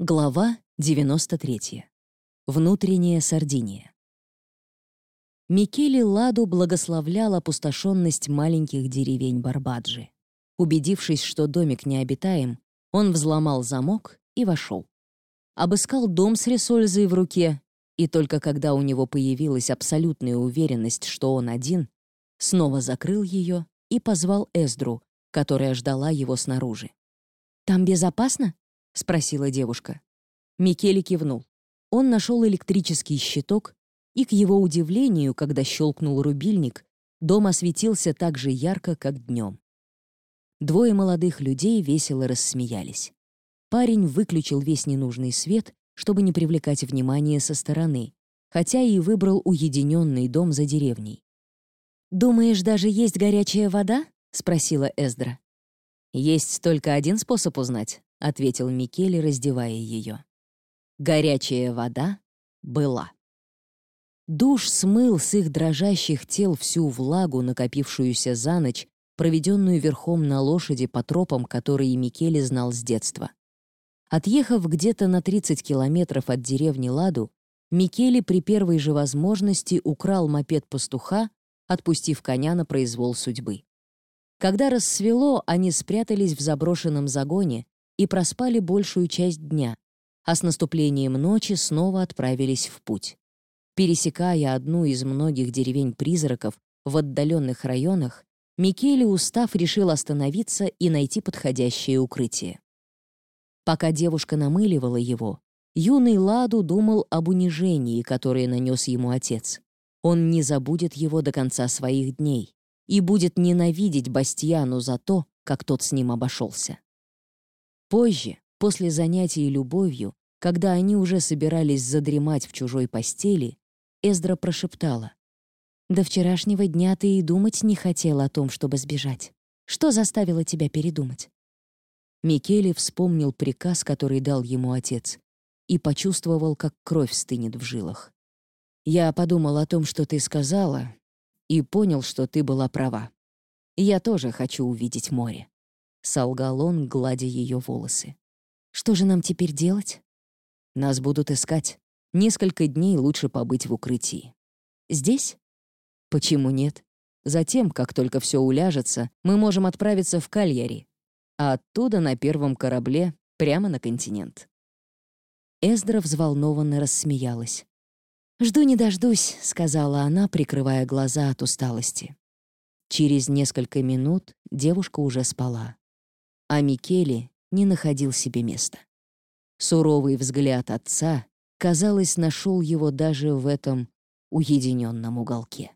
Глава 93. Внутренняя Сардиния. Микеле Ладу благословлял опустошенность маленьких деревень Барбаджи. Убедившись, что домик необитаем, он взломал замок и вошел. Обыскал дом с ресользой в руке, и только когда у него появилась абсолютная уверенность, что он один, снова закрыл ее и позвал Эздру, которая ждала его снаружи. «Там безопасно?» — спросила девушка. Микеле кивнул. Он нашел электрический щиток, и, к его удивлению, когда щелкнул рубильник, дом осветился так же ярко, как днем. Двое молодых людей весело рассмеялись. Парень выключил весь ненужный свет, чтобы не привлекать внимание со стороны, хотя и выбрал уединенный дом за деревней. «Думаешь, даже есть горячая вода?» — спросила Эздра. «Есть только один способ узнать», — ответил Микеле, раздевая ее. Горячая вода была. Душ смыл с их дрожащих тел всю влагу, накопившуюся за ночь, проведенную верхом на лошади по тропам, которые Микеле знал с детства. Отъехав где-то на 30 километров от деревни Ладу, Микеле при первой же возможности украл мопед пастуха, отпустив коня на произвол судьбы. Когда рассвело, они спрятались в заброшенном загоне и проспали большую часть дня, а с наступлением ночи снова отправились в путь. Пересекая одну из многих деревень-призраков в отдаленных районах, Микеле, устав, решил остановиться и найти подходящее укрытие. Пока девушка намыливала его, юный Ладу думал об унижении, которое нанес ему отец. Он не забудет его до конца своих дней и будет ненавидеть Бастьяну за то, как тот с ним обошелся. Позже, после занятий любовью, когда они уже собирались задремать в чужой постели, Эздра прошептала. «До вчерашнего дня ты и думать не хотел о том, чтобы сбежать. Что заставило тебя передумать?» Микеле вспомнил приказ, который дал ему отец, и почувствовал, как кровь стынет в жилах. «Я подумал о том, что ты сказала, и понял, что ты была права. Я тоже хочу увидеть море», — солгал он, гладя ее волосы. «Что же нам теперь делать?» Нас будут искать. Несколько дней лучше побыть в укрытии. Здесь? Почему нет? Затем, как только все уляжется, мы можем отправиться в Кальяри, а оттуда на первом корабле прямо на континент. Эздра взволнованно рассмеялась. «Жду не дождусь», — сказала она, прикрывая глаза от усталости. Через несколько минут девушка уже спала, а Микеле не находил себе места. Суровый взгляд отца, казалось, нашел его даже в этом уединенном уголке.